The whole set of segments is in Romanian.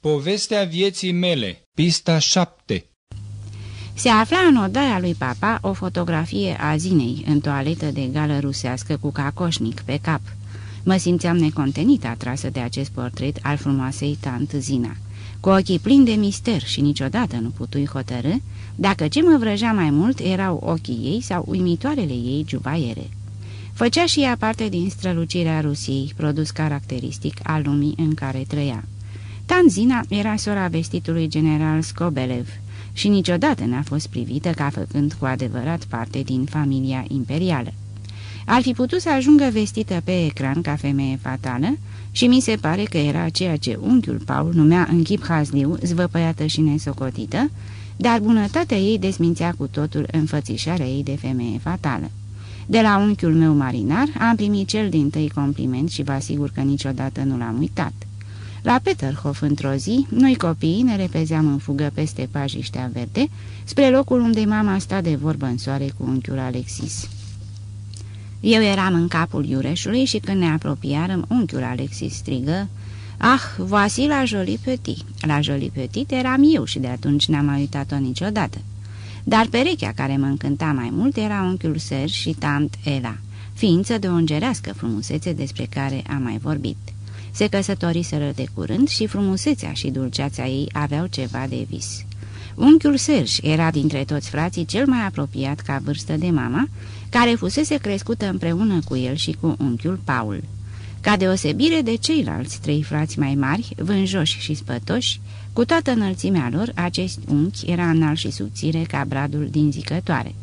Povestea vieții mele, pista 7 Se afla în odaia lui papa o fotografie a Zinei în toaletă de gală rusească cu cacoșnic pe cap. Mă simțeam necontenit atrasă de acest portret al frumoasei tant Zina. Cu ochii plini de mister și niciodată nu putui hotărâ dacă ce mă vrăjea mai mult erau ochii ei sau uimitoarele ei jubaiere. Făcea și ea parte din strălucirea Rusiei, produs caracteristic al lumii în care trăia. Tanzina era sora vestitului general Skobelev și niciodată n-a fost privită ca făcând cu adevărat parte din familia imperială. Ar fi putut să ajungă vestită pe ecran ca femeie fatală și mi se pare că era ceea ce unchiul Paul numea în chip hazliu, zvăpăiată și nesocotită, dar bunătatea ei desmințea cu totul înfățișarea ei de femeie fatală. De la unchiul meu marinar am primit cel din tăi compliment și vă asigur că niciodată nu l-am uitat. La Peterhof, într-o zi, noi copiii ne repezeam în fugă peste pajiștea verde, spre locul unde mama sta de vorbă în soare cu unchiul Alexis. Eu eram în capul iureșului și când ne apropiarăm, unchiul Alexis strigă, Ah, voici la Jolie Petit. La Jolie Petit eram eu și de atunci n-am mai uitat-o niciodată. Dar perechea care mă încânta mai mult era unchiul Serge și tant Ela, ființă de o îngerească frumusețe despre care am mai vorbit. Se căsătoriseră de curând și frumusețea și dulceața ei aveau ceva de vis. Unchiul Serge era dintre toți frații cel mai apropiat ca vârstă de mama, care fusese crescută împreună cu el și cu unchiul Paul. Ca deosebire de ceilalți trei frați mai mari, vânjoși și spătoși, cu toată înălțimea lor, acest unchi era înalt și subțire ca bradul din zicătoare.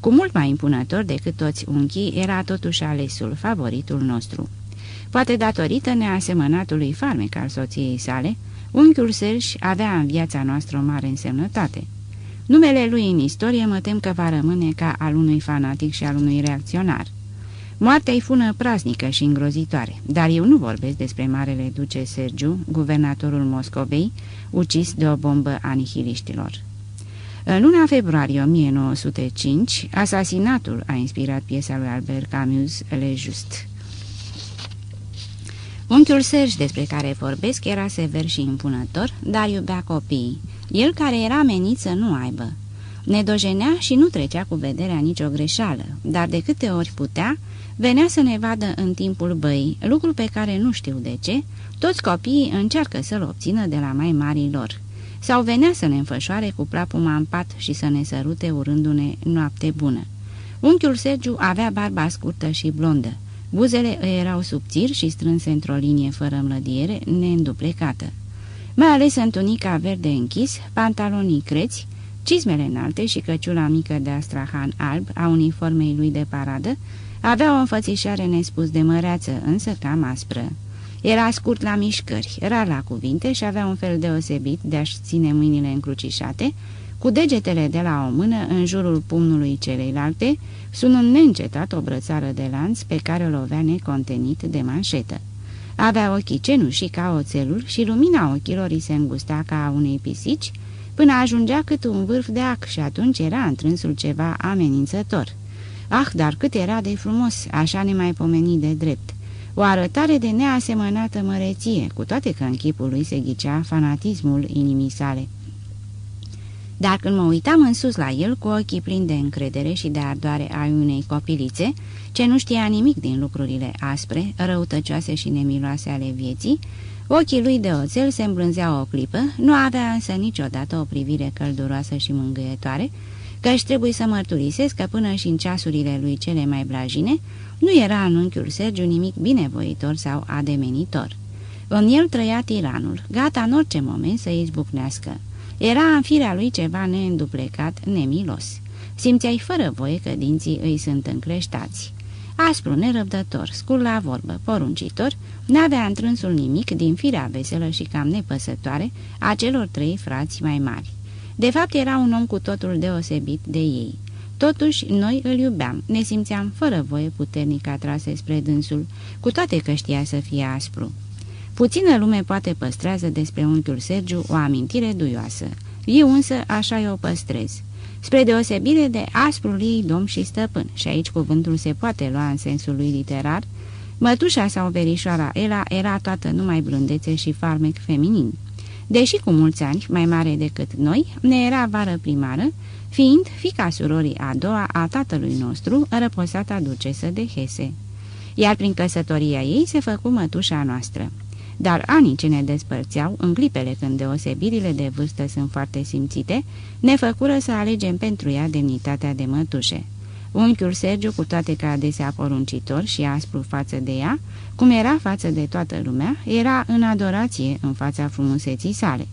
Cu mult mai impunător decât toți unchii, era totuși alesul, favoritul nostru. Poate datorită neasemănatului farmec al soției sale, unchiul Serge avea în viața noastră o mare însemnătate. Numele lui în istorie mă tem că va rămâne ca al unui fanatic și al unui reacționar. Moartea-i fună praznică și îngrozitoare, dar eu nu vorbesc despre Marele Duce Sergiu, guvernatorul Moscovei, ucis de o bombă a nihiliștilor. În luna februarie 1905, asasinatul a inspirat piesa lui Albert Camus, Le Just. Unchiul Serge despre care vorbesc era sever și impunător, dar iubea copiii, el care era menit să nu aibă. Ne dojenea și nu trecea cu vederea nicio greșeală, dar de câte ori putea, venea să ne vadă în timpul băii, lucru pe care nu știu de ce, toți copiii încearcă să-l obțină de la mai marii lor. Sau venea să ne înfășoare cu plapuma în pat și să ne sărute urându-ne noapte bună. Unchiul Sergiu avea barba scurtă și blondă. Buzele îi erau subțiri și strânse într-o linie fără mlădiere, neînduplecată. Mai ales în tunica verde închis, pantalonii creți, cizmele înalte și căciula mică de astrahan alb a uniformei lui de paradă, avea o înfățișare nespus de măreață, însă cam aspră. Era scurt la mișcări, rar la cuvinte și avea un fel deosebit de a-și ține mâinile încrucișate, cu degetele de la o mână în jurul pumnului celeilalte, sunând neîncetat o brățară de lanț pe care o lovea necontenit de manșetă. Avea ochii cenușii ca oțelul și lumina ochilor îi se îngusta ca a unei pisici, până ajungea cât un vârf de ac și atunci era întrânsul ceva amenințător. Ah, dar cât era de frumos, așa nemaipomenit de drept. O arătare de neasemănată măreție, cu toate că în chipul lui se ghicea fanatismul inimii sale. Dar când mă uitam în sus la el, cu ochii plini de încredere și de ardoare a unei copilițe, ce nu știa nimic din lucrurile aspre, răutăcioase și nemiloase ale vieții, ochii lui de oțel se îmblânzeau o clipă, nu avea însă niciodată o privire călduroasă și mângâietoare, că își trebuie să mărturisesc că până și în ceasurile lui cele mai blajine, nu era în unchiul Sergiu nimic binevoitor sau ademenitor. În el trăia tiranul, gata în orice moment să izbucnească. Era în firea lui ceva neînduplecat, nemilos. Simțeai fără voie că dinții îi sunt încreștați. Aspru, nerăbdător, scur la vorbă, poruncitor, n-avea întrânsul nimic din firea veselă și cam nepăsătoare a celor trei frați mai mari. De fapt, era un om cu totul deosebit de ei. Totuși, noi îl iubeam, ne simțeam fără voie puternic atrase spre dânsul, cu toate că știa să fie aspru. Puțină lume poate păstrează despre unchiul Sergiu o amintire duioasă. Eu însă așa o păstrez. Spre deosebire de asprul ei domn și stăpân, și aici cuvântul se poate lua în sensul lui literar, mătușa sau verișoara Ela era toată numai blândețe și farmec feminin. deși cu mulți ani mai mare decât noi, ne era vară primară, fiind fica surorii a doua a tatălui nostru, răposata ducesă de Hese. Iar prin căsătoria ei se făcu mătușa noastră. Dar anii ce ne despărțeau, în clipele când deosebirile de vârstă sunt foarte simțite, ne făcură să alegem pentru ea demnitatea de mătușe. Unchiul Sergiu, cu toate că adesea poruncitor și aspru față de ea, cum era față de toată lumea, era în adorație în fața frumuseții sale.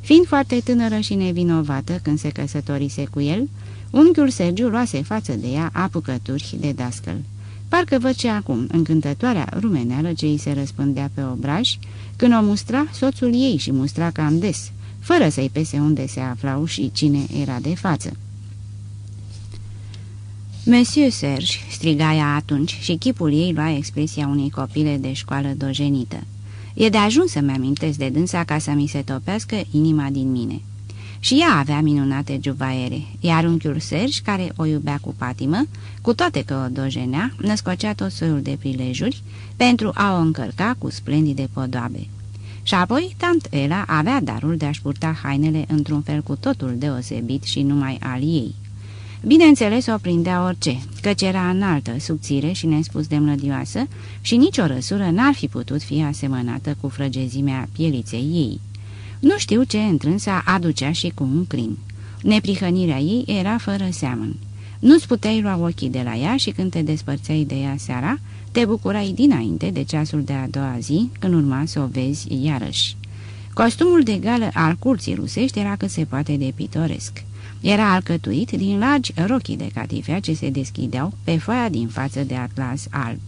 Fiind foarte tânără și nevinovată când se căsătorise cu el, unchiul Sergiu luase față de ea apucături de dascăl. Parcă văd ce acum, încântătoarea rumeneală ce îi se răspândea pe obraj, când o mustra soțul ei și mustra cam des, fără să-i pese unde se aflau și cine era de față. Monsieur Serge, striga ea atunci și chipul ei lua expresia unei copile de școală dojenită. E de ajuns să-mi amintesc de dânsa ca să mi se topească inima din mine. Și ea avea minunate juvaiere, iar unchiul Serge, care o iubea cu patimă, cu toate că o dojenea, născocea tot soiul de prilejuri pentru a o încărca cu splendide podoabe. Și apoi, tant Ela avea darul de a-și purta hainele într-un fel cu totul deosebit și numai al ei. Bineînțeles, o prindea orice, căci era înaltă, subțire și nespus de mlădioasă și nicio răsură n-ar fi putut fi asemănată cu frăgezimea pieliței ei. Nu știu ce întrânsa aducea și cu un crin. Neprihănirea ei era fără seamăn. Nu-ți puteai lua ochii de la ea și când te despărțeai de ea seara, te bucurai dinainte de ceasul de a doua zi, când urma să o vezi iarăși. Costumul de gală al curții rusești era cât se poate de pitoresc. Era alcătuit din largi rochii de catifea ce se deschideau pe foaia din față de atlas alb.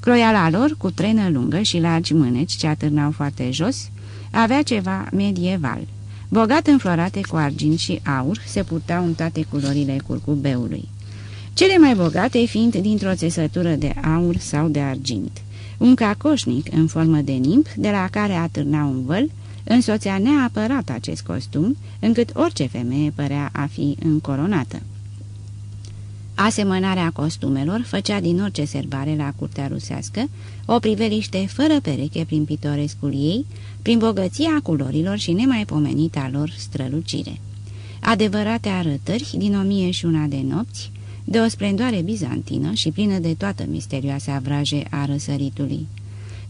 Croiala lor, cu trenă lungă și largi mâneci ce atârnau foarte jos, avea ceva medieval. Bogat înflorate cu argint și aur, se purtau în toate culorile curcubeului. Cele mai bogate fiind dintr-o țesătură de aur sau de argint. Un cacoșnic în formă de nimb, de la care atârna un văl, însoțea neapărat acest costum, încât orice femeie părea a fi încoronată. Asemănarea costumelor făcea din orice serbare la curtea rusească o priveliște fără pereche prin pitorescul ei, prin bogăția culorilor și nemaipomenita lor strălucire. Adevărate arătări din o mie și una de nopți, de o splendoare bizantină și plină de toată misterioasa vraje a răsăritului.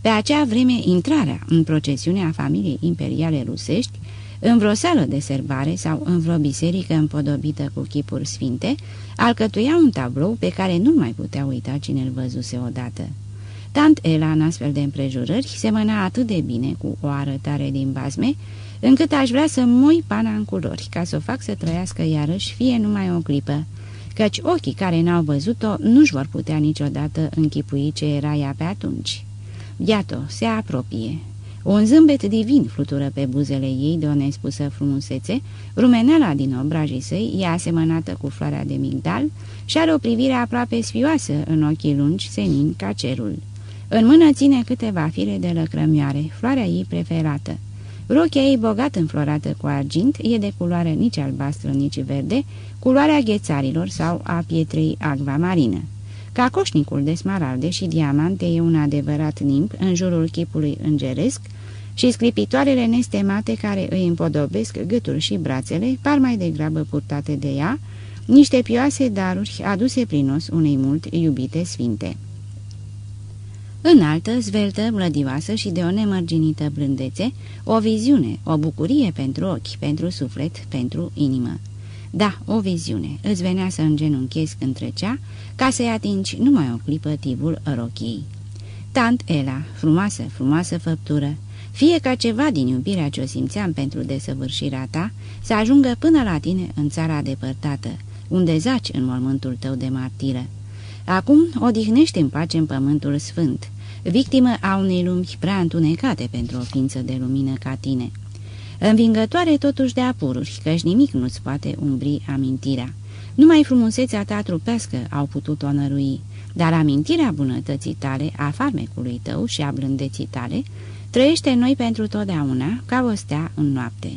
Pe acea vreme, intrarea în procesiunea familiei imperiale rusești, în vreo sală de serbare sau în vreo biserică împodobită cu chipuri sfinte, alcătuia un tablou pe care nu mai putea uita cine îl văzuse odată. Tant Ela, în astfel de împrejurări, semăna atât de bine cu o arătare din bazme, încât aș vrea să moi pana în culori, ca să o fac să trăiască iarăși fie numai o clipă, căci ochii care n-au văzut-o nu-și vor putea niciodată închipui ce era ea pe atunci. Iată, se apropie. Un zâmbet divin flutură pe buzele ei de o nespusă frumusețe, rumenela din obrajii săi e asemănată cu floarea de migdal și are o privire aproape sfioasă în ochii lungi, senin ca cerul. În mână ține câteva fire de lăcrămioare, floarea ei preferată. Rochia ei bogat înflorată cu argint e de culoare nici albastră, nici verde, culoarea ghețarilor sau a pietrei acvamarină. Cacoșnicul de smaralde și diamante e un adevărat nimb în jurul chipului îngeresc și sclipitoarele nestemate care îi împodobesc gâtul și brațele par mai degrabă purtate de ea, niște pioase daruri aduse prin os unei mult iubite sfinte. Înaltă, zveltă, mlădioasă și de o nemărginită blândețe, o viziune, o bucurie pentru ochi, pentru suflet, pentru inimă. Da, o viziune, îți venea să îngenunchezi când trecea, ca să-i atingi numai o clipă tivul rochiei. Tant Ela, frumoasă, frumoasă făptură, fie ca ceva din iubirea ce o simțeam pentru desăvârșirea ta, să ajungă până la tine în țara depărtată, unde zaci în mormântul tău de martiră. Acum odihnește în pace în pământul sfânt, victimă a unei lumi prea întunecate pentru o ființă de lumină ca tine. Învingătoare totuși de apururi, căci nimic nu-ți poate umbri amintirea. Numai frumusețea ta trupească au putut o nărui, dar amintirea bunătății tale, a farmecului tău și a blândeții tale, trăiește noi pentru totdeauna, ca o stea în noapte.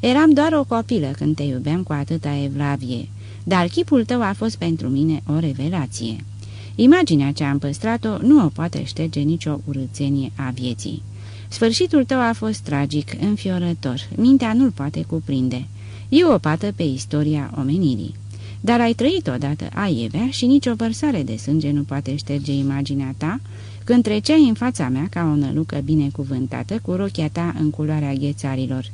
Eram doar o copilă când te iubeam cu atâta evlavie, dar chipul tău a fost pentru mine o revelație. Imaginea ce am păstrat-o nu o poate șterge nicio urățenie a vieții. Sfârșitul tău a fost tragic, înfiorător, mintea nu-l poate cuprinde. E o pată pe istoria omenirii. Dar ai trăit odată aievea și nicio vărsare de sânge nu poate șterge imaginea ta când treceai în fața mea ca o nălucă binecuvântată cu rochia ta în culoarea ghețarilor,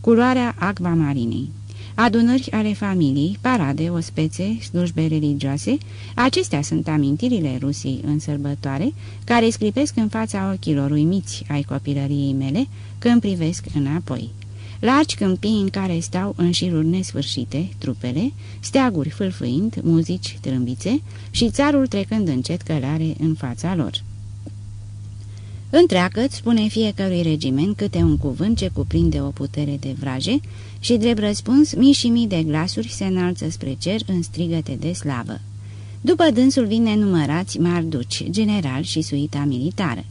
culoarea acvamarinei. Adunări ale familiei, parade, ospețe, slujbe religioase, acestea sunt amintirile Rusiei în sărbătoare, care sclipesc în fața ochilor uimiți ai copilăriei mele când privesc înapoi. Largi câmpii în care stau în șiruri nesfârșite trupele, steaguri fâlfâind, muzici, trâmbițe și țarul trecând încet călare în fața lor. Întreagă spune fiecărui regiment câte un cuvânt ce cuprinde o putere de vraje și, drept răspuns, mii și mii de glasuri se înalță spre cer în strigăte de slavă. După dânsul vin nenumărați marduci, general și suita militară.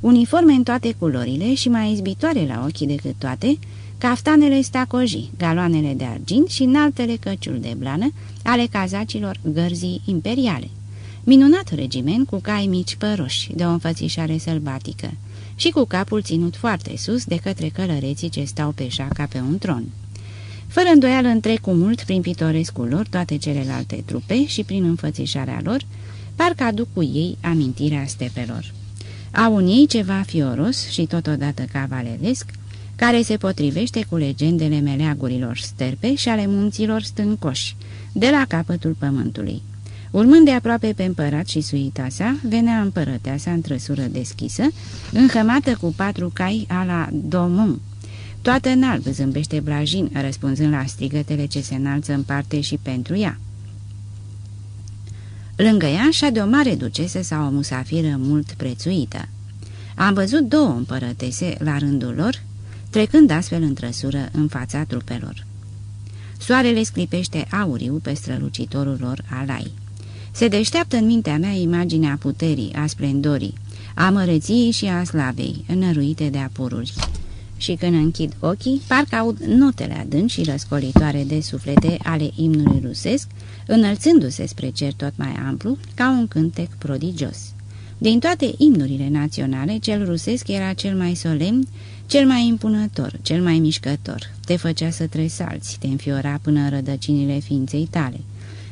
Uniforme în toate culorile și mai izbitoare la ochii decât toate, caftanele stacoji, galoanele de argint și înaltele căciul de blană ale cazacilor gărzii imperiale. Minunat regiment cu cai mici păroși, de o înfățișare sălbatică și cu capul ținut foarte sus de către călăreții ce stau pe șaca pe un tron. Fără îndoială întrec cu mult prin pitorescul lor toate celelalte trupe și prin înfățișarea lor, parcă aduc cu ei amintirea stepelor. Au în ei ceva fioros și totodată cavaleresc, care se potrivește cu legendele meleagurilor sterpe și ale munților stâncoși, de la capătul pământului. Urmând de aproape pe împărat și suita sa, venea împărăteasa în trăsură deschisă, înhămată cu patru cai a la domum. Toată în alb zâmbește Blajin, răspunzând la strigătele ce se înalță în parte și pentru ea. Lângă ea de o mare ducesă sau o musafiră mult prețuită. Am văzut două împărătese la rândul lor, trecând astfel în trăsură în fața trupelor. Soarele sclipește auriu pe strălucitorul lor alai. Se deșteaptă în mintea mea imaginea puterii, a splendorii, a măreției și a slavei, înăruite de apururi. Și când închid ochii, parcă aud notele adânci și răscolitoare de suflete ale imnului rusesc, înălțându-se spre cer tot mai amplu, ca un cântec prodigios. Din toate imnurile naționale, cel rusesc era cel mai solemn, cel mai impunător, cel mai mișcător. Te făcea să tresalți, te înfiora până în rădăcinile ființei tale.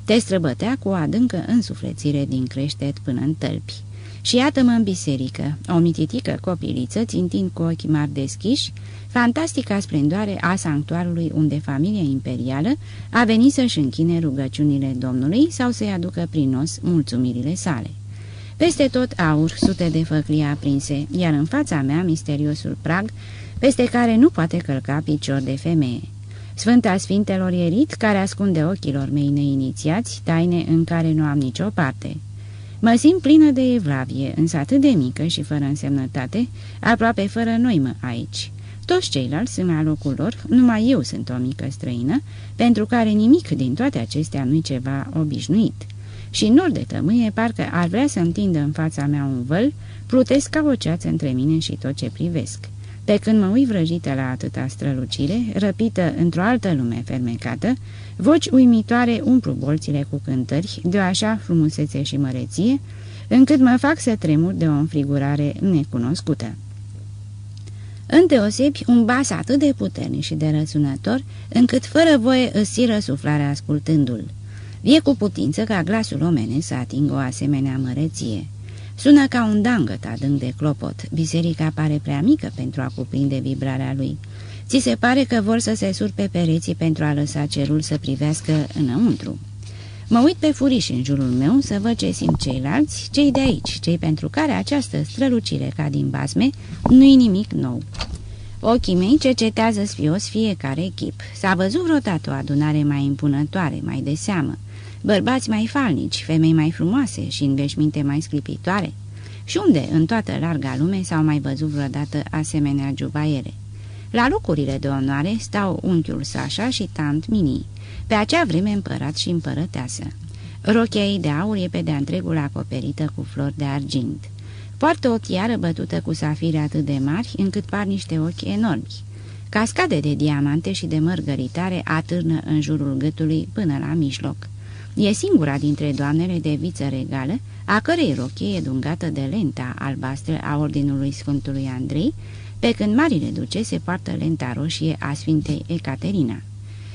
Te străbătea cu o adâncă însuflețire din creștet până în tălpi. Și iată-mă în biserică, o mititică copiliță țintind cu ochii mari deschiși, fantastica splendoare a sanctuarului unde familia imperială a venit să-și închine rugăciunile Domnului sau să-i aducă prin os mulțumirile sale. Peste tot aur, sute de făclii aprinse, iar în fața mea misteriosul prag, peste care nu poate călca picior de femeie. Sfânta Sfintelor Ierit, care ascunde ochilor mei neinițiați, taine în care nu am nicio parte. Mă simt plină de evlavie, însă atât de mică și fără însemnătate, aproape fără noimă aici. Toți ceilalți sunt la locul lor, numai eu sunt o mică străină, pentru care nimic din toate acestea nu-i ceva obișnuit. Și nor de tămâie, parcă ar vrea să întindă în fața mea un văl, plutesc ca o ceață între mine și tot ce privesc. Pe când mă uit vrăjită la atâta strălucire, răpită într-o altă lume fermecată, voci uimitoare umplu bolțile cu cântări de o așa frumusețe și măreție, încât mă fac să tremur de o înfrigurare necunoscută. Îndeosebi un bas atât de puternic și de răsunător, încât fără voie îți siră suflarea ascultându-l. Vie cu putință ca glasul omenesc să atingă o asemenea măreție. Sună ca un dangăt adânc de clopot. Biserica pare prea mică pentru a cuprinde vibrarea lui. Ți se pare că vor să se surpe pereții pentru a lăsa cerul să privească înăuntru. Mă uit pe furiș în jurul meu să văd ce simt ceilalți, cei de aici, cei pentru care această strălucire ca din basme nu-i nimic nou. Ochii mei cercetează sfios fiecare echip. S-a văzut vreodată o adunare mai impunătoare, mai de seamă, bărbați mai falnici, femei mai frumoase și în veșminte mai sclipitoare? Și unde, în toată larga lume, s-au mai văzut vreodată asemenea jubaiere? La locurile de onoare stau unchiul Sasha și tant Mini, pe acea vreme împărat și împărăteasă. Rochia ei de aur e pe de-a întregul acoperită cu flori de argint. Poartă o tiară bătută cu safire atât de mari, încât par niște ochi enormi. Cascade de diamante și de mărgăritare atârnă în jurul gâtului până la mijloc. E singura dintre doamnele de viță regală, a cărei rochie e dungată de lenta albastră a Ordinului Sfântului Andrei, pe când marile ducese poartă lenta roșie a Sfintei Ecaterina.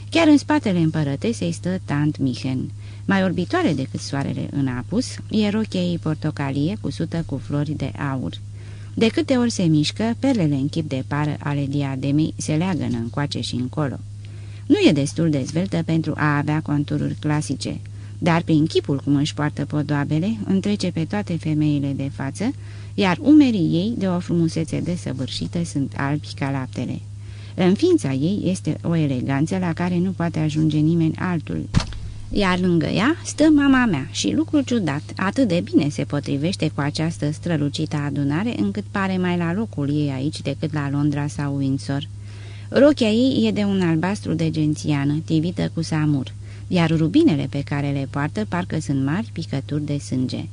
Chiar în spatele împărătesei stă tant Mihen, mai orbitoare decât soarele în apus, e rochia ei portocalie cusută cu flori de aur. De câte ori se mișcă, perlele în chip de pară ale diademei se leagănă încoace și încolo. Nu e destul de zveltă pentru a avea contururi clasice, dar prin chipul cum își poartă podoabele, întrece pe toate femeile de față, iar umerii ei, de o frumusețe desăvârșită, sunt albi ca laptele. În ființa ei este o eleganță la care nu poate ajunge nimeni altul. Iar lângă ea stă mama mea și lucrul ciudat, atât de bine se potrivește cu această strălucită adunare încât pare mai la locul ei aici decât la Londra sau Windsor. Rochia ei e de un albastru de gențiană, tivită cu samur, iar rubinele pe care le poartă parcă sunt mari picături de sânge.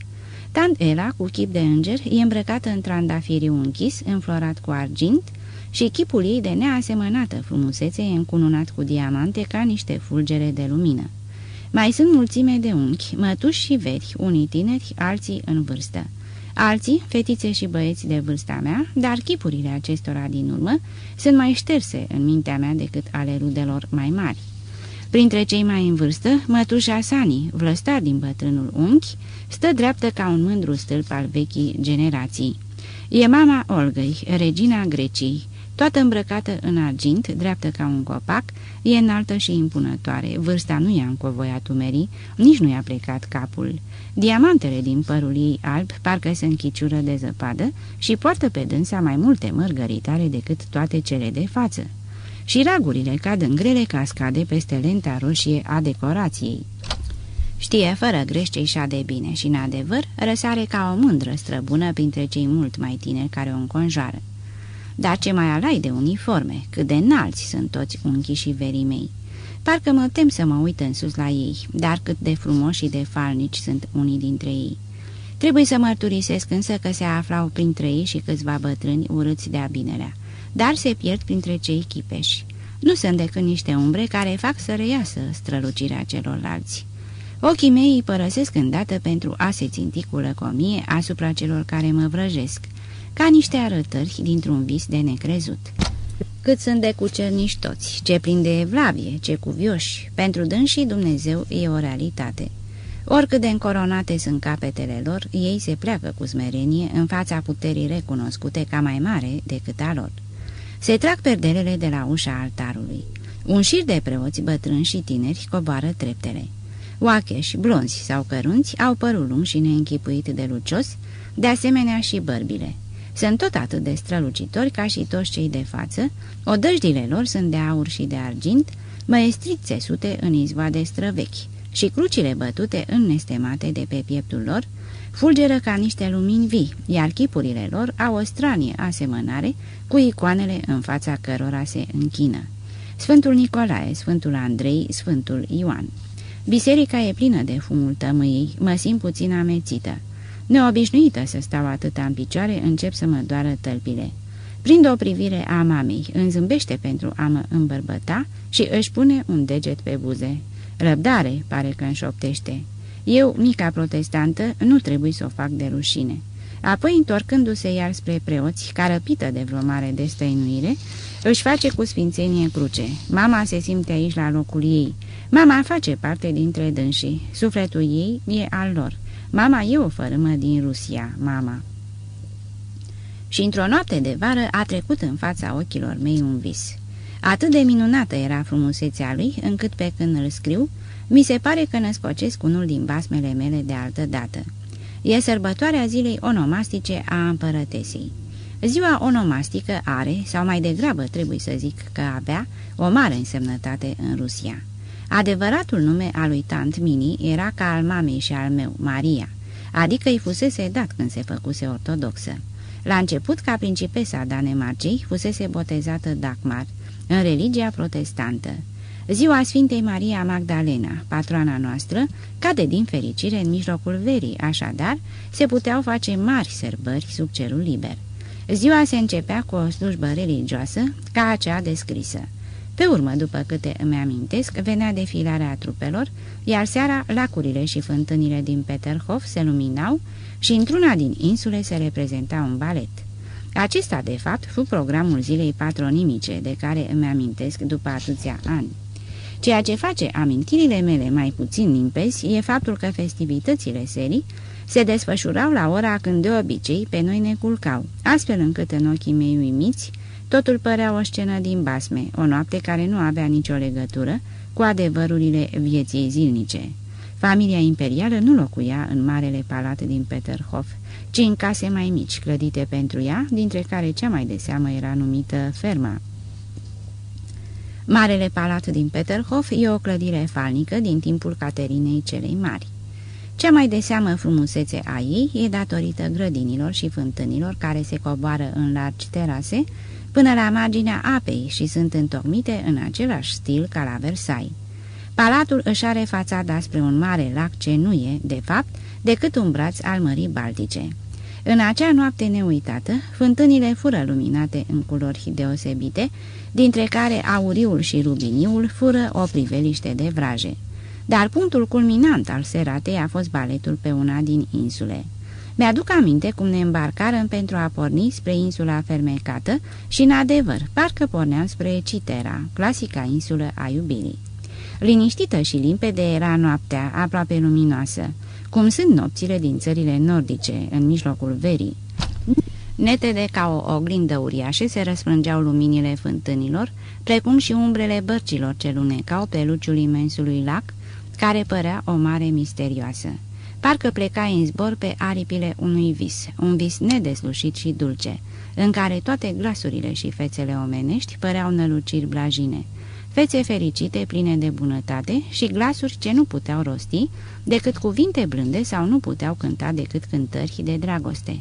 Tant Ela, cu chip de înger, e îmbrăcată în trandafiriu închis, înflorat cu argint, și chipul ei de neasemănată frumusețe e încununat cu diamante ca niște fulgere de lumină. Mai sunt mulțime de unchi, mătuși și veri, unii tineri, alții în vârstă. Alții, fetițe și băieți de vârsta mea, dar chipurile acestora din urmă sunt mai șterse în mintea mea decât ale rudelor mai mari. Printre cei mai în vârstă, mătușa Sani, vlăstar din bătrânul unchi, stă dreaptă ca un mândru stâlp al vechii generații. E mama Olgăi, regina Greciei, toată îmbrăcată în argint, dreaptă ca un copac, e înaltă și impunătoare, vârsta nu i-a încovoiat umerii, nici nu i-a plecat capul. Diamantele din părul ei alb parcă se închiciură de zăpadă și poartă pe dânsa mai multe mărgăritare decât toate cele de față. Și ragurile cad în grele cascade peste lenta roșie a decorației. Știe fără greș ce de bine și, în adevăr, răsare ca o mândră străbună printre cei mult mai tineri care o înconjoară. Dar ce mai alai de uniforme, cât de înalți sunt toți unchii și verii mei. Parcă mă tem să mă uit în sus la ei, dar cât de frumoși și de falnici sunt unii dintre ei. Trebuie să mărturisesc însă că se aflau printre ei și câțiva bătrâni urâți de-a binelea, dar se pierd printre cei chipeși. Nu sunt decât niște umbre care fac să reiasă strălucirea celorlalți. Ochii mei îi părăsesc îndată pentru a se ținti cu lăcomie asupra celor care mă vrăjesc, ca niște arătări dintr-un vis de necrezut. Cât sunt de cucerniși toți, ce plin de evlavie, ce cuvioși, pentru dânsii Dumnezeu e o realitate. Oricât de încoronate sunt capetele lor, ei se pleacă cu smerenie în fața puterii recunoscute ca mai mare decât a lor. Se trag perdelele de la ușa altarului. Un șir de preoți bătrâni și tineri coboară treptele. Oacheși, blonzi sau cărunți au părul lung și neînchipuit de lucios, de asemenea și bărbile. Sunt tot atât de strălucitori ca și toți cei de față, odăjdile lor sunt de aur și de argint, măestriți țesute în izvoade străvechi și crucile bătute înnestemate de pe pieptul lor, fulgeră ca niște lumini vii, iar chipurile lor au o stranie asemănare cu icoanele în fața cărora se închină. Sfântul Nicolae, Sfântul Andrei, Sfântul Ioan. Biserica e plină de fumul tămâiei, mă simt puțin amețită. Neobișnuită să stau atâta în picioare, încep să mă doară tălpile. Prind o privire a mamei, înzâmbește pentru a mă îmbărbăta și își pune un deget pe buze. Răbdare, pare că înșoptește. Eu, mica protestantă, nu trebuie să o fac de rușine. Apoi, întorcându-se iar spre preoți, ca răpită de vreo mare destăinuire, își face cu sfințenie cruce. Mama se simte aici la locul ei. Mama face parte dintre dânsii. Sufletul ei e al lor. Mama e o fărâmă din Rusia, mama. Și într-o noapte de vară a trecut în fața ochilor mei un vis. Atât de minunată era frumusețea lui, încât pe când îl scriu, mi se pare că născocesc unul din basmele mele de altă dată. E sărbătoarea zilei onomastice a împărătesei. Ziua onomastică are, sau mai degrabă trebuie să zic că avea, o mare însemnătate în Rusia. Adevăratul nume al lui tant Mini era ca al mamei și al meu, Maria, adică îi fusese dat când se făcuse ortodoxă. La început, ca principesa Danemarcei, fusese botezată Dagmar, în religia protestantă. Ziua Sfintei Maria Magdalena, patroana noastră, cade din fericire în mijlocul verii, așadar se puteau face mari sărbări sub cerul liber. Ziua se începea cu o slujbă religioasă, ca acea descrisă. Pe urmă, după câte îmi amintesc, venea defilarea trupelor, iar seara lacurile și fântânile din Peterhof se luminau și într-una din insule se reprezenta un balet. Acesta, de fapt, fu programul zilei patronimice, de care îmi amintesc după atâția ani. Ceea ce face amintirile mele mai puțin limpezi e faptul că festivitățile serii se desfășurau la ora când de obicei pe noi ne culcau, astfel încât în ochii mei uimiți totul părea o scenă din basme, o noapte care nu avea nicio legătură cu adevărurile vieții zilnice. Familia imperială nu locuia în marele palat din Peterhof, ci în case mai mici, clădite pentru ea, dintre care cea mai de seamă era numită ferma. Marele palat din Peterhof e o clădire falnică din timpul Caterinei celei Mari. Cea mai de seamă frumusețe a ei e datorită grădinilor și fântânilor care se coboară în largi terase până la marginea apei și sunt întocmite în același stil ca la Versailles. Palatul își are fațada spre un mare lac ce nu e, de fapt, decât un braț al Mării Baltice. În acea noapte neuitată, fântânile fură luminate în culori deosebite, dintre care auriul și rubiniul fură o priveliște de vraje. Dar punctul culminant al seratei a fost baletul pe una din insule. Mi-aduc aminte cum ne îmbarcarăm pentru a porni spre insula fermecată și, în adevăr, parcă porneam spre Citera, clasica insulă a iubirii. Liniștită și limpede era noaptea, aproape luminoasă, cum sunt nopțile din țările nordice, în mijlocul verii. Netede ca o oglindă uriașă se răsfrângeau luminile fântânilor, precum și umbrele bărcilor ce lunecau pe luciul imensului lac, care părea o mare misterioasă. Parcă pleca în zbor pe aripile unui vis, un vis nedeslușit și dulce, în care toate glasurile și fețele omenești păreau năluciri blajine, fețe fericite pline de bunătate și glasuri ce nu puteau rosti decât cuvinte blânde sau nu puteau cânta decât cântări de dragoste.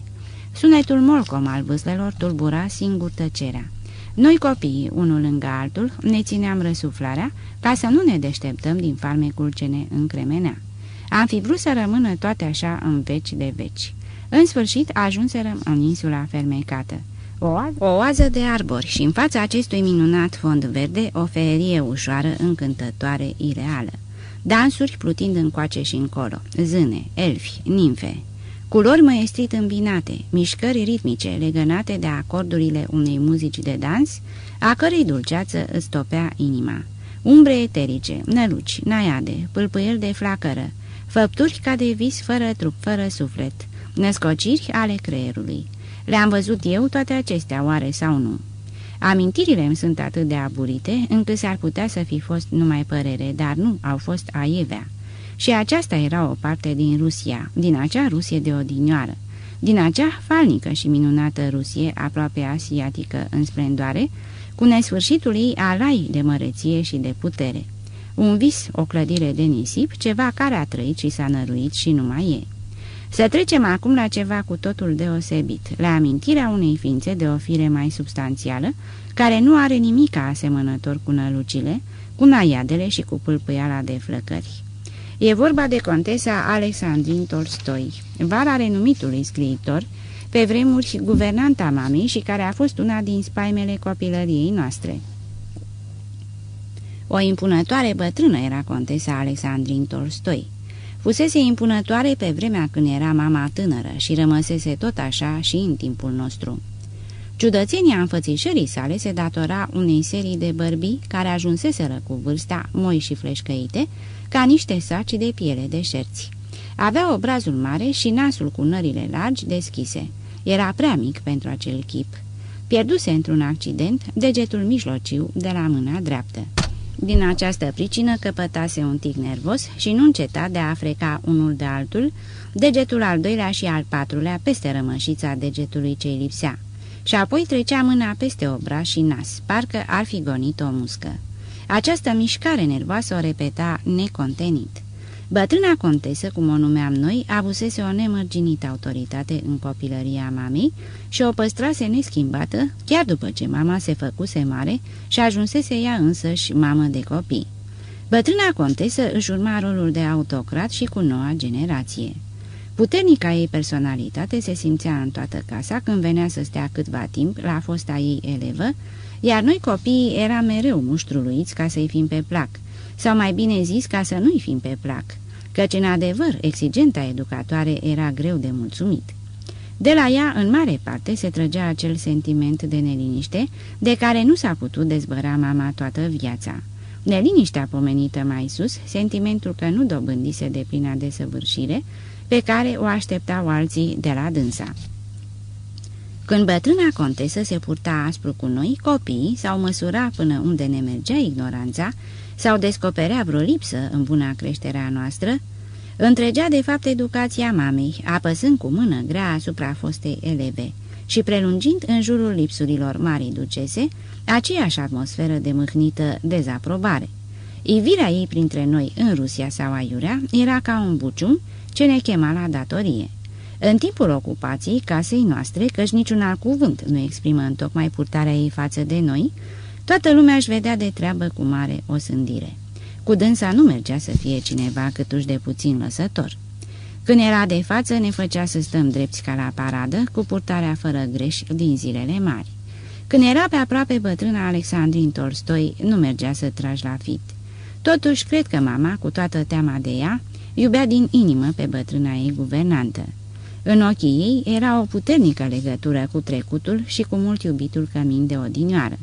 Sunetul molcom al vâslelor tulbura singur tăcerea. Noi copiii, unul lângă altul, ne țineam răsuflarea ca să nu ne deșteptăm din farmecul ce ne încremenea. Am fi vrut să rămână toate așa în veci de veci. În sfârșit ajunserăm în insula fermecată. O, o oază de arbori și în fața acestui minunat fond verde o ferie ușoară, încântătoare, ireală. Dansuri plutind încoace și încolo, zâne, elfi, nimfe, culori măestrit îmbinate, mișcări ritmice legănate de acordurile unei muzici de dans, a cărei dulceață îți topea inima. Umbre eterice, năluci, naiade, pâlpâieri de flacără, făpturi ca de vis fără trup, fără suflet, născociri ale creierului. Le-am văzut eu toate acestea, oare sau nu? Amintirile îmi sunt atât de aburite, încât s-ar putea să fi fost numai părere, dar nu, au fost aievea. Și aceasta era o parte din Rusia, din acea Rusie de odinioară, din acea falnică și minunată Rusie, aproape asiatică în splendoare, cu nesfârșitul ei alai de măreție și de putere. Un vis, o clădire de nisip, ceva care a trăit și s-a năruit și nu mai e. Să trecem acum la ceva cu totul deosebit, la amintirea unei ființe de o fire mai substanțială, care nu are nimic asemănător cu nălucile, cu naiadele și cu pâlpâiala de flăcări. E vorba de contesa Alexandrin Tolstoi, vara renumitului scriitor, pe vremuri guvernanta mamei și care a fost una din spaimele copilăriei noastre. O impunătoare bătrână era contesa Alexandrin Tolstoi. Fusese impunătoare pe vremea când era mama tânără și rămăsese tot așa și în timpul nostru. Ciudățenia înfățișării sale se datora unei serii de bărbii care ajunseseră cu vârsta moi și fleșcăite ca niște saci de piele de șerți. Avea obrazul mare și nasul cu nările largi deschise. Era prea mic pentru acel chip. Pierduse într-un accident degetul mijlociu de la mâna dreaptă. Din această pricină căpătase un tic nervos și nu înceta de a freca unul de altul, degetul al doilea și al patrulea peste rămășița degetului ce lipsea. Și apoi trecea mâna peste obraz și nas, parcă ar fi gonit o muscă. Această mișcare nervoasă o repeta necontenit. Bătrâna contesă, cum o numeam noi, avusese o nemărginită autoritate în copilăria mamei și o păstrase neschimbată, chiar după ce mama se făcuse mare și ajunsese ea însăși mamă de copii. Bătrâna contesă își urma rolul de autocrat și cu noua generație. Puternica ei personalitate se simțea în toată casa când venea să stea câtva timp la fosta ei elevă, iar noi copiii eram mereu muștruluiți ca să-i fim pe plac, sau mai bine zis ca să nu-i fim pe plac, căci în adevăr exigenta educatoare era greu de mulțumit. De la ea, în mare parte, se trăgea acel sentiment de neliniște de care nu s-a putut dezbăra mama toată viața. Neliniștea pomenită mai sus, sentimentul că nu dobândise de plină desăvârșire, pe care o așteptau alții de la dânsa. Când bătrâna contesă se purta aspru cu noi, copiii sau măsura până unde ne mergea ignoranța, sau descoperea vreo lipsă în buna creșterea noastră, întregea de fapt educația mamei, apăsând cu mână grea asupra fostei eleve și prelungind în jurul lipsurilor marii ducese aceeași atmosferă de mâhnită dezaprobare. Ivirea ei printre noi în Rusia sau Aiurea era ca un bucium ce ne chema la datorie. În timpul ocupației casei noastre, căci niciun alt cuvânt nu exprimă în tocmai purtarea ei față de noi, toată lumea își vedea de treabă cu mare osândire. Cu dânsa nu mergea să fie cineva câtuși de puțin lăsător. Când era de față, ne făcea să stăm drepți ca la paradă, cu purtarea fără greș din zilele mari. Când era pe aproape bătrâna Alexandrin Tolstoi, nu mergea să tragi la fit. Totuși, cred că mama, cu toată teama de ea, iubea din inimă pe bătrâna ei guvernantă. În ochii ei era o puternică legătură cu trecutul și cu mult iubitul cămin de odinioară.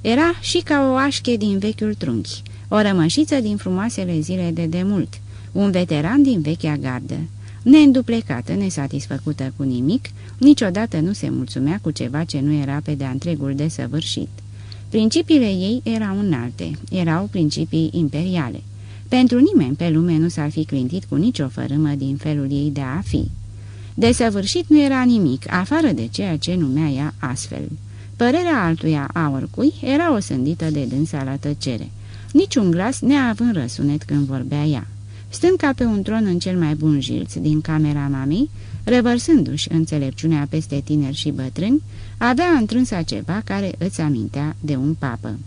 Era și ca o așche din vechiul trunchi, o rămășiță din frumoasele zile de demult, un veteran din vechea gardă. Neînduplecată, nesatisfăcută cu nimic, niciodată nu se mulțumea cu ceva ce nu era pe de-a întregul desăvârșit. Principiile ei erau înalte, erau principii imperiale. Pentru nimeni pe lume nu s-ar fi clintit cu nicio fărâmă din felul ei de a fi. Desăvârșit nu era nimic, afară de ceea ce numea ea astfel. Părerea altuia a oricui era o sândită de dânsa la tăcere, niciun glas neavând răsunet când vorbea ea. Stând ca pe un tron în cel mai bun jilț din camera mamei, revărsându-și înțelepciunea peste tineri și bătrâni, avea întrânsa ceva care îți amintea de un papă.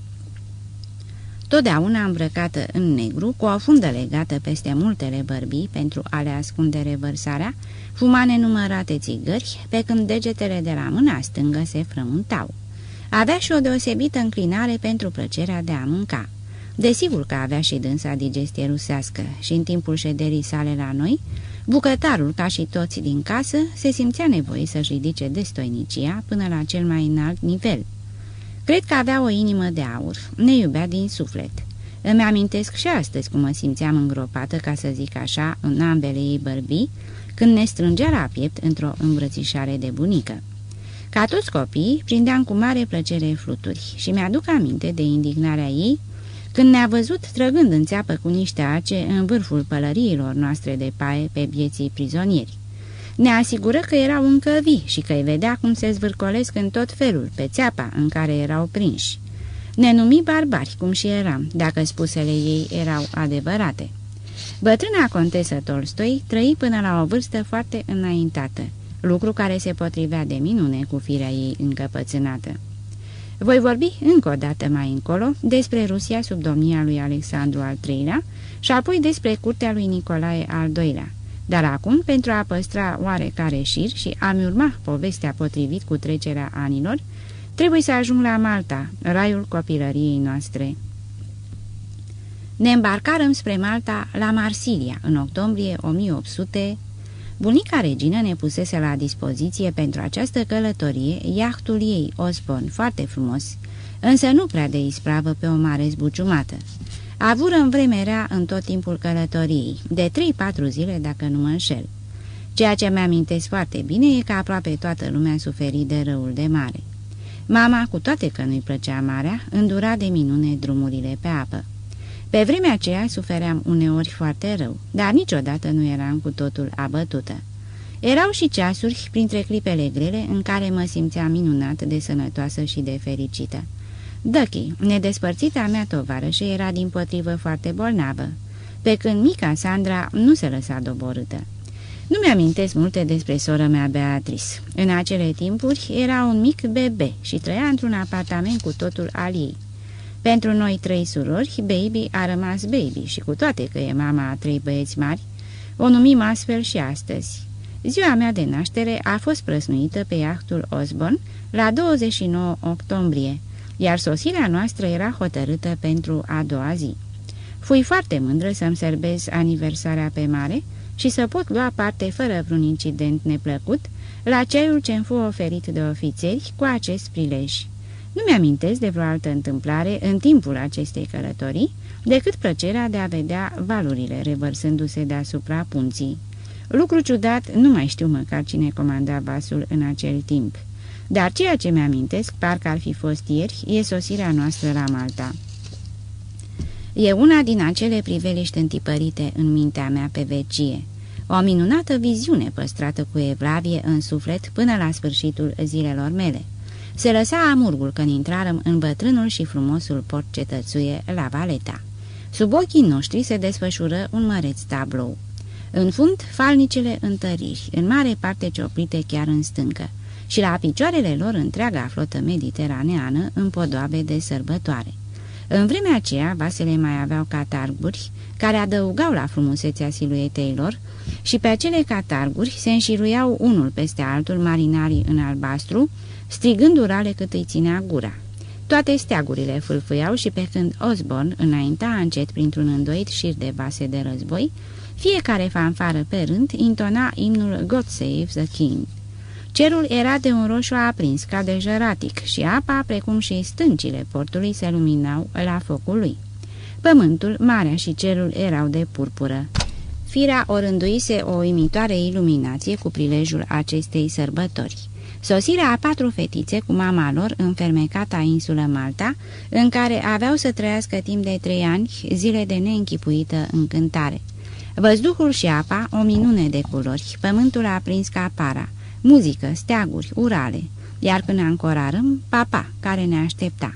Totdeauna îmbrăcată în negru, cu o fundă legată peste multele bărbii pentru a le ascunde revărsarea, fuma nenumărate țigări, pe când degetele de la mâna stângă se frământau. Avea și o deosebită înclinare pentru plăcerea de a mânca. Desigur că avea și dânsa digestie rusească și în timpul șederii sale la noi, bucătarul, ca și toți din casă, se simțea nevoie să-și ridice destoinicia până la cel mai înalt nivel. Cred că avea o inimă de aur, ne iubea din suflet. Îmi amintesc și astăzi cum mă simțeam îngropată, ca să zic așa, în ambele ei bărbii, când ne strângea la piept într-o îmbrățișare de bunică. Ca toți copiii, prindeam cu mare plăcere fluturi și mi-aduc aminte de indignarea ei când ne-a văzut trăgând în țeapă cu niște ace în vârful pălăriilor noastre de paie pe bieții prizonieri. Ne asigură că erau încă vii și că îi vedea cum se zvârcolesc în tot felul, pe țeapa în care erau prinși. Ne numi barbari, cum și eram, dacă spusele ei erau adevărate. Bătrâna contesă Tolstoi trăi până la o vârstă foarte înaintată, lucru care se potrivea de minune cu firea ei încăpățânată. Voi vorbi încă o dată mai încolo despre Rusia sub domnia lui Alexandru al III-lea și apoi despre curtea lui Nicolae al II-lea. Dar acum, pentru a păstra oarecare șir și a-mi urma povestea potrivit cu trecerea anilor, trebuie să ajung la Malta, raiul copilăriei noastre. Ne îmbarcarăm spre Malta la Marsilia în octombrie 1800. Bunica regină ne pusese la dispoziție pentru această călătorie iahtul ei, Osborne, foarte frumos, însă nu prea de ispravă pe o mare zbuciumată. Avură în vreme rea în tot timpul călătoriei, de 3-4 zile dacă nu mă înșel. Ceea ce mi-amintesc foarte bine e că aproape toată lumea suferi de răul de mare. Mama, cu toate că nu-i plăcea marea, îndura de minune drumurile pe apă. Pe vremea aceea sufeream uneori foarte rău, dar niciodată nu eram cu totul abătută. Erau și ceasuri, printre clipele grele, în care mă simțeam minunat de sănătoasă și de fericită. Dăchi, nedespărțita mea tovarășă, era din potrivă foarte bolnavă, pe când mica Sandra nu se lăsa doborâtă. Nu mi-amintesc multe despre sora mea Beatrice. În acele timpuri era un mic bebe și trăia într-un apartament cu totul al ei. Pentru noi trei surori, Baby a rămas Baby și cu toate că e mama a trei băieți mari, o numim astfel și astăzi. Ziua mea de naștere a fost prăsnuită pe iahtul Osborne la 29 octombrie, iar sosirea noastră era hotărâtă pentru a doua zi. Fui foarte mândră să-mi serbez aniversarea pe mare și să pot lua parte fără vreun incident neplăcut la ceaiul ce-mi fu oferit de ofițeri cu acest prilej. Nu mi-amintesc de vreo altă întâmplare în timpul acestei călătorii, decât plăcerea de a vedea valurile revărsându-se deasupra punții. Lucru ciudat, nu mai știu măcar cine comanda vasul în acel timp. Dar ceea ce mi-amintesc, parcă ar fi fost ieri, e sosirea noastră la Malta. E una din acele priveliști întipărite în mintea mea pe vecie. O minunată viziune păstrată cu evlavie în suflet până la sfârșitul zilelor mele. Se lăsa amurgul când intrarăm în bătrânul și frumosul port cetățuie la Valeta. Sub ochii noștri se desfășură un măreț tablou. În fund, falnicele întăriri, în mare parte cioplite chiar în stâncă, și la picioarele lor întreaga flotă mediteraneană în podoabe de sărbătoare. În vremea aceea, vasele mai aveau catarguri, care adăugau la frumusețea siluetei lor, și pe acele catarguri se înșiruiau unul peste altul marinarii în albastru, strigând urale cât îi ținea gura. Toate steagurile fâlfâiau și pe când Osborne înainta încet printr-un îndoit șir de vase de război, fiecare fanfară pe rând intona imnul God Save the King. Cerul era de un roșu aprins ca de jăratic și apa, precum și stâncile portului, se luminau la focul lui. Pământul, marea și cerul erau de purpură. Firea orânduise o imitoare iluminație cu prilejul acestei sărbători. Sosirea a patru fetițe cu mama lor în fermecata insulă Malta, în care aveau să trăiască timp de trei ani zile de neînchipuită încântare. Văzduhul și apa, o minune de culori, pământul a prins ca para, muzică, steaguri, urale, iar până ancorarăm, papa, care ne aștepta.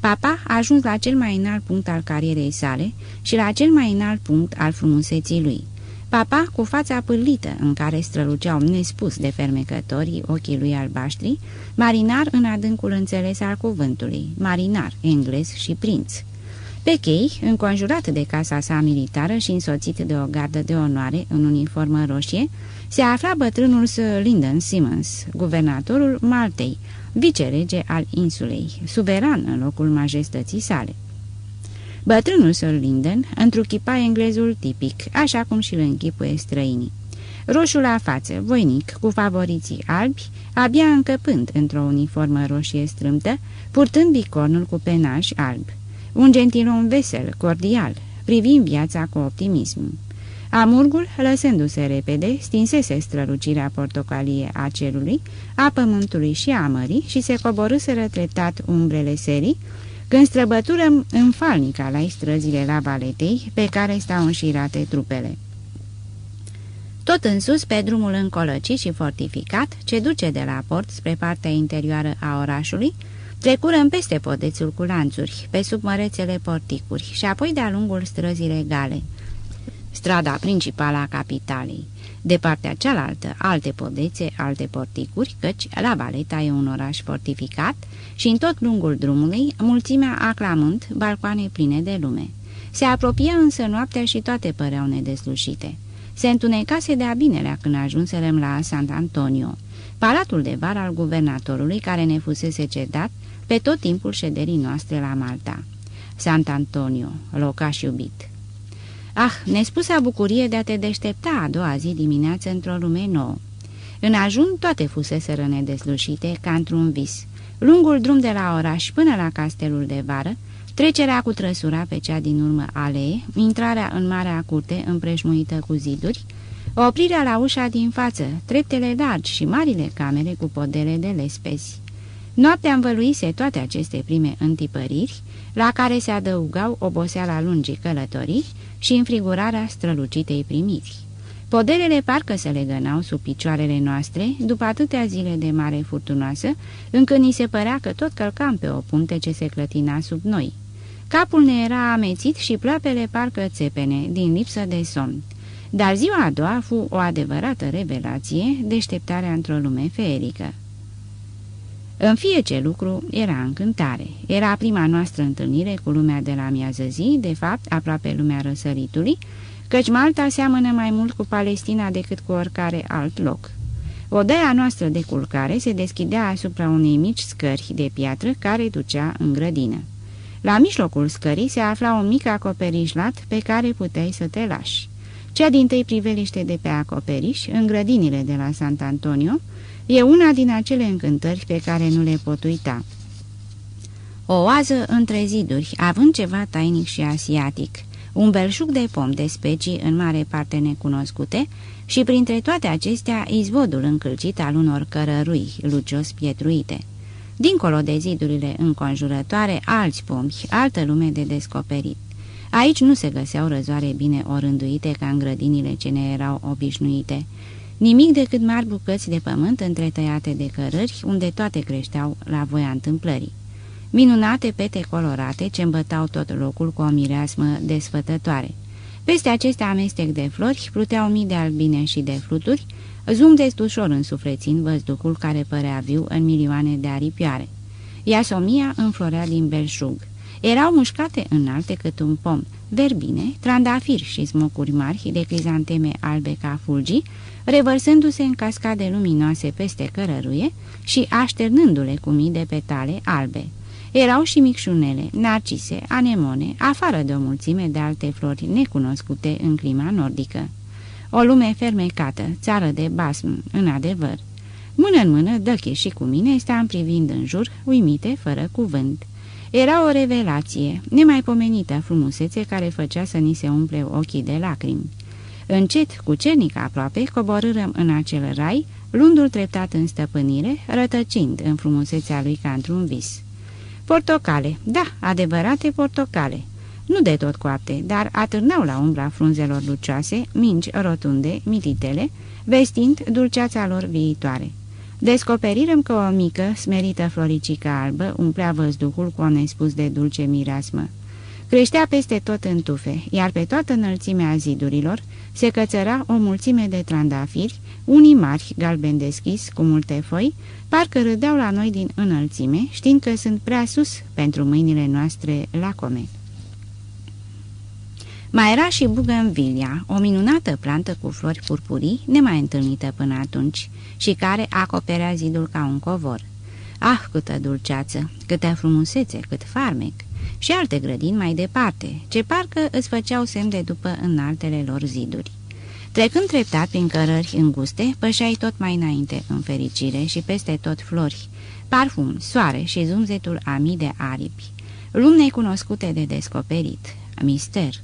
Papa a ajuns la cel mai înalt punct al carierei sale și la cel mai înalt punct al frumuseții lui. Papa, cu fața pârlită în care străluceau nespus de fermecătorii ochii lui albaștri, marinar în adâncul înțeles al cuvântului, marinar, englez și prinț. Pe chei, înconjurat de casa sa militară și însoțit de o gardă de onoare în uniformă roșie, se afla bătrânul Sir Lyndon Simmons, guvernatorul Maltei, vicerege al insulei, suveran în locul majestății sale. Bătrânul Sir Linden întruchipa englezul tipic, așa cum și-l închipuie străinii. Roșu la față, voinic, cu favoriții albi, abia încăpând într-o uniformă roșie strâmtă, purtând bicornul cu penaj alb. Un gentilom vesel, cordial, privind viața cu optimism. Amurgul, lăsându-se repede, stinsese strălucirea portocalie a cerului, a pământului și a mării și se coborâsără treptat umbrele serii, când străbătură în falnica la străzile la valetei pe care stau înșirate trupele. Tot în sus, pe drumul încolăcit și fortificat, ce duce de la port spre partea interioară a orașului, trecurăm peste podețul cu lanțuri, pe sub mărețele porticuri și apoi de-a lungul străzii regale, strada principală a capitalei. De partea cealaltă, alte podețe, alte porticuri, căci La Valeta e un oraș fortificat și în tot lungul drumului, mulțimea aclamând balcoane pline de lume. Se apropia însă noaptea și toate păreau nedeslușite. Se întunecase de-a binelea când ajunserăm la Sant Antonio, palatul de vară al guvernatorului care ne fusese cedat pe tot timpul șederii noastre la Malta. Sant Antonio, locaș iubit. Ah, nespusa bucurie de a te deștepta a doua zi dimineață într-o lume nouă. În ajun toate fuseseră nedeslușite ca într-un vis. Lungul drum de la oraș până la castelul de vară, trecerea cu trăsura pe cea din urmă alee, intrarea în marea curte împreșmuită cu ziduri, oprirea la ușa din față, treptele largi și marile camere cu podele de lespezi. Noaptea învăluise toate aceste prime întipăriri, la care se adăugau oboseala lungii călătorii și înfrigurarea strălucitei primiri. Poderele parcă se legănau sub picioarele noastre după atâtea zile de mare furtunoasă, încât ni se părea că tot călcam pe o punte ce se clătina sub noi. Capul ne era amețit și ploapele parcă țepene, din lipsă de somn. Dar ziua a doua fu o adevărată revelație, deșteptarea într-o lume feerică. În fie ce lucru era încântare. Era prima noastră întâlnire cu lumea de la miază zi, de fapt aproape lumea răsăritului, căci Malta seamănă mai mult cu Palestina decât cu oricare alt loc. Odaia noastră de culcare se deschidea asupra unei mici scări de piatră care ducea în grădină. La mijlocul scării se afla un mic acoperiș lat pe care puteai să te lași. Cea din tăi priveliște de pe acoperiș, în grădinile de la Sant Antonio, E una din acele încântări pe care nu le pot uita. O oază între ziduri, având ceva tainic și asiatic, un belșug de pom de specii în mare parte necunoscute și printre toate acestea izvodul încălcit al unor cărărui lucios pietruite. Dincolo de zidurile înconjurătoare, alți pomi, altă lume de descoperit. Aici nu se găseau răzoare bine orânduite ca în grădinile ce ne erau obișnuite. Nimic decât mari bucăți de pământ întretăiate de cărări, unde toate creșteau la voia întâmplării. Minunate pete colorate ce îmbătau tot locul cu o mireasmă desfătătoare. Peste acest amestec de flori pluteau mii de albine și de fluturi, zumzet ușor însuflețind văzducul care părea viu în milioane de aripioare. Iasomia înflorea din belșug. Erau mușcate înalte cât un pom, verbine, trandafiri și smocuri mari de crizanteme albe ca fulgii, revărsându-se în cascade luminoase peste cărăruie și așternându-le cu mii de petale albe. Erau și micșunele, narcise, anemone, afară de o mulțime de alte flori necunoscute în clima nordică. O lume fermecată, țară de basm, în adevăr. Mână în mână, Dăche și cu mine steam privind în jur, uimite, fără cuvânt. Era o revelație, nemaipomenită frumusețe care făcea să ni se umple ochii de lacrimi. Încet, cu cernic aproape, coborârăm în acel rai, lundul treptat în stăpânire, rătăcind în frumusețea lui ca într-un vis. Portocale, da, adevărate portocale. Nu de tot coapte, dar atârnau la umbra frunzelor lucioase, minci rotunde, mititele, vestind dulceața lor viitoare. Descoperirăm că o mică, smerită floricică albă umplea văzduhul cu o nespus de dulce mireasmă. Creștea peste tot în tufe, iar pe toată înălțimea zidurilor se cățăra o mulțime de trandafiri, unii mari, galben deschis, cu multe foi, parcă râdeau la noi din înălțime, știind că sunt prea sus pentru mâinile noastre lacome. Mai era și bugenvilia, o minunată plantă cu flori purpurii, nemai întâlnită până atunci, și care acoperea zidul ca un covor. Ah, câtă dulceață, câtă frumusețe, cât farmec! Și alte grădini mai departe, ce parcă îți făceau semn de după în altele lor ziduri. Trecând treptat prin cărări înguste, pășeai tot mai înainte în fericire și peste tot flori, parfum, soare și zumzetul a mii de aripi. Lumi cunoscute de descoperit, mister,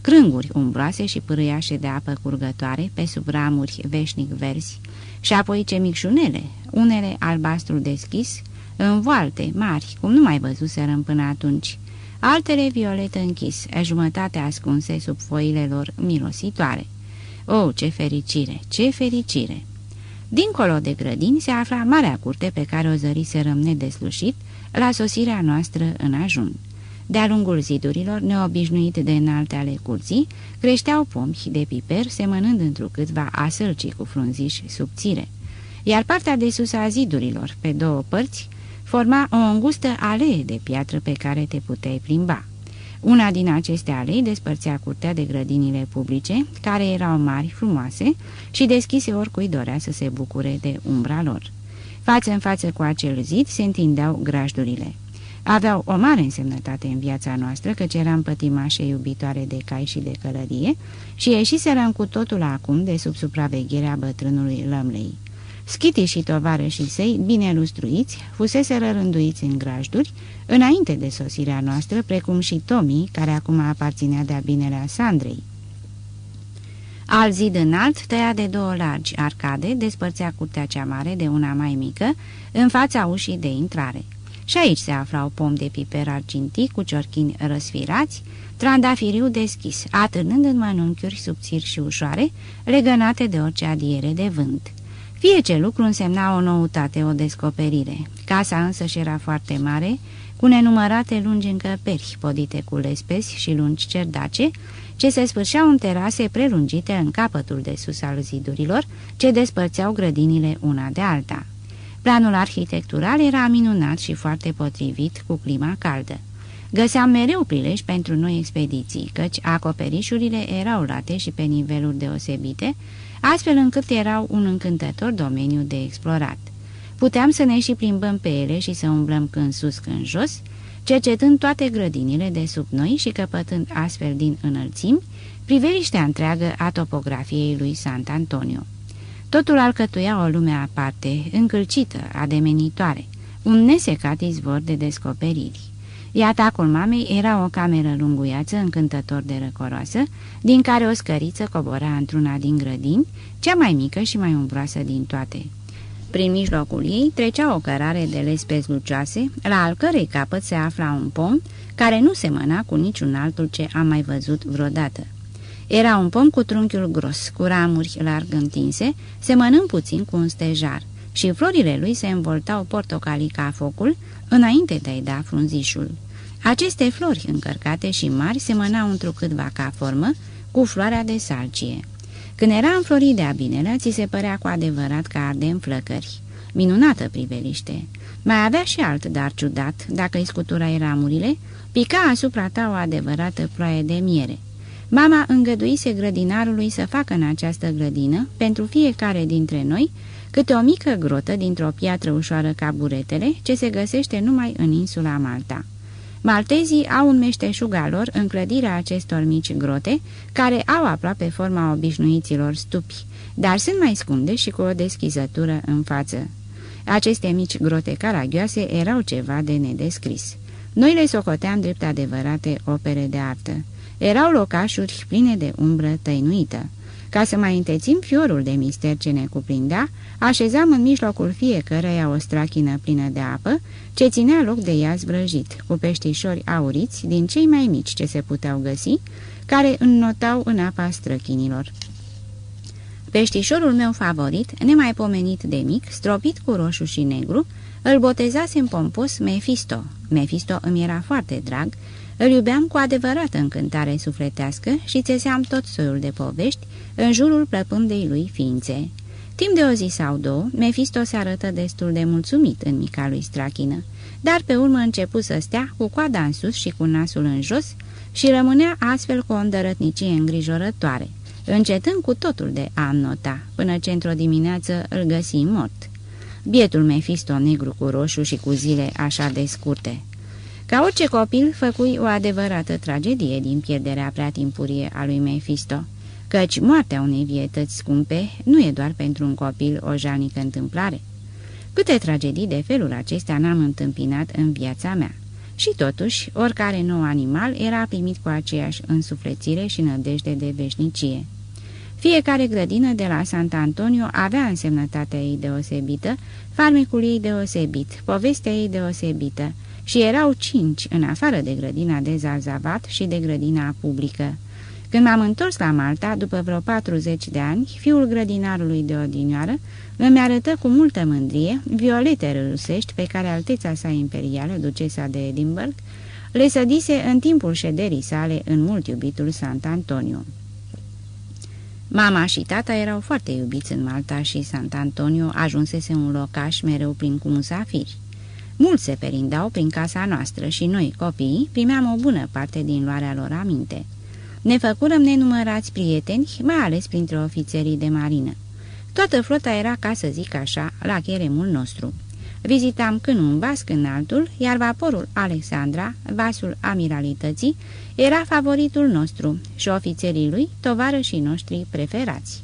crânguri umbroase și pârâiașe de apă curgătoare pe sub ramuri veșnic verzi, și apoi ce micșunele, unele albastru deschis, în voalte mari, cum nu mai văzuserăm până atunci, altele violet închis, jumătate ascunse sub foile lor mirositoare. Oh, ce fericire, ce fericire! Dincolo de grădini se afla marea curte pe care o zăriserăm nedeslușit la sosirea noastră în ajun. De-a lungul zidurilor, neobișnuit de înalte ale curții, creșteau pomi de piper, semănând întrucâtva asălcii cu frunziși subțire. Iar partea de sus a zidurilor, pe două părți, forma o îngustă alee de piatră pe care te puteai plimba. Una din aceste alei despărțea curtea de grădinile publice, care erau mari, frumoase și deschise oricui dorea să se bucure de umbra lor. Față în față cu acel zid se întindeau grajdurile. Aveau o mare însemnătate în viața noastră, căci eram pătimașe iubitoare de cai și de călărie și ieșiserăm cu totul acum de sub supravegherea bătrânului Lămlei. Schiti și tovarășii săi, bine lustruiți, fusese rânduiți în grajduri, înainte de sosirea noastră, precum și Tommy, care acum aparținea de-a binelea Sandrei. Al zid înalt, tăia de două largi arcade, despărțea curtea cea mare de una mai mică, în fața ușii de intrare. Și aici se aflau pom de piper argintii cu ciorchini răsfirați, trandafiriu deschis, atârnând în mănunchiuri subțiri și ușoare, legănate de orice adiere de vânt. Fie ce lucru însemna o noutate, o descoperire. Casa însă și era foarte mare, cu nenumărate lungi încăperi, podite cu lespezi și lungi cerdace, ce se sfârșeau în terase prelungite în capătul de sus al zidurilor, ce despărțeau grădinile una de alta. Planul arhitectural era minunat și foarte potrivit cu clima caldă. Găseam mereu prilej pentru noi expediții, căci acoperișurile erau late și pe niveluri deosebite, astfel încât erau un încântător domeniu de explorat. Puteam să ne și plimbăm pe ele și să umblăm când sus, când jos, cercetând toate grădinile de sub noi și căpătând astfel din înălțimi, priveliștea întreagă a topografiei lui Sant Antonio. Totul alcătuia o lume aparte, încălcită, ademenitoare, un nesecat izvor de descoperiri. Iatacul mamei era o cameră lunguiață, încântător de răcoroasă, din care o scăriță cobora într-una din grădini, cea mai mică și mai umbroasă din toate. Prin mijlocul ei trecea o cărare de lespezi lucioase, la al cărei capăt se afla un pom, care nu semăna cu niciun altul ce am mai văzut vreodată. Era un pom cu trunchiul gros, cu ramuri larg întinse, semănând puțin cu un stejar, și florile lui se învoltau portocalii ca focul, înainte de a-i da frunzișul. Aceste flori încărcate și mari semănau întrucâtva ca formă cu floarea de salcie. Când era înflorit de abinele, ți se părea cu adevărat că arde în flăcări. Minunată priveliște! Mai avea și alt dar ciudat, dacă îi scuturai ramurile, pica asupra ta o adevărată ploaie de miere. Mama îngăduise grădinarului să facă în această grădină, pentru fiecare dintre noi, câte o mică grotă dintr-o piatră ușoară ca buretele, ce se găsește numai în insula Malta. Maltezii au un meșteșug al lor în clădirea acestor mici grote, care au aproape forma obișnuiților stupi, dar sunt mai scunde și cu o deschizătură în față. Aceste mici grote caragioase erau ceva de nedescris. Noi le socoteam drept adevărate opere de artă. Erau locașuri pline de umbră tăinuită. Ca să mai întețim fiorul de mister ce ne cuprindea, așezam în mijlocul fiecăreia o strachină plină de apă, ce ținea loc de iaz vrăjit, cu peștișori auriți din cei mai mici ce se puteau găsi, care înnotau în apa străchinilor. Peștișorul meu favorit, nemaipomenit de mic, stropit cu roșu și negru, îl botezasem pompos Mefisto. Mefisto îmi era foarte drag, îl iubeam cu adevărată încântare sufletească și țeseam tot soiul de povești în jurul plăpândei lui ființe. Timp de o zi sau două, Mefisto se arătă destul de mulțumit în mica lui strachină, dar pe urmă început să stea cu coada în sus și cu nasul în jos și rămânea astfel cu o îndărătnicie îngrijorătoare, încetând cu totul de a nota, până ce într-o dimineață îl găsi mort. Bietul Mefisto negru cu roșu și cu zile așa de scurte. Ca orice copil, făcui o adevărată tragedie din pierderea prea timpurie a lui Mefisto, căci moartea unei vietăți scumpe nu e doar pentru un copil o jalnică întâmplare. Câte tragedii de felul acesta n-am întâmpinat în viața mea. Și totuși, oricare nou animal era primit cu aceeași însuflețire și nădejde de veșnicie. Fiecare grădină de la Sant Antonio avea însemnătatea ei deosebită, farmecul ei deosebit, povestea ei deosebită, și erau cinci, în afară de grădina de Zarzavat și de grădina publică. Când m-am întors la Malta, după vreo 40 de ani, fiul grădinarului de odinioară îmi arătă cu multă mândrie violete rusești pe care alteța sa imperială, ducesa de Edinburgh, le sădise în timpul șederii sale în mult iubitul Sant Antonio. Mama și tata erau foarte iubiți în Malta și Sant Antonio ajunsese un locaș mereu plin cu musafiri. Mulți se perindau prin casa noastră și noi, copiii, primeam o bună parte din luarea lor aminte. Ne făcurăm nenumărați prieteni, mai ales printre ofițerii de marină. Toată flota era, ca să zic așa, la cheremul nostru. Vizitam când un vas, când altul, iar vaporul Alexandra, vasul amiralității, era favoritul nostru și ofițerii lui, tovarășii noștri preferați.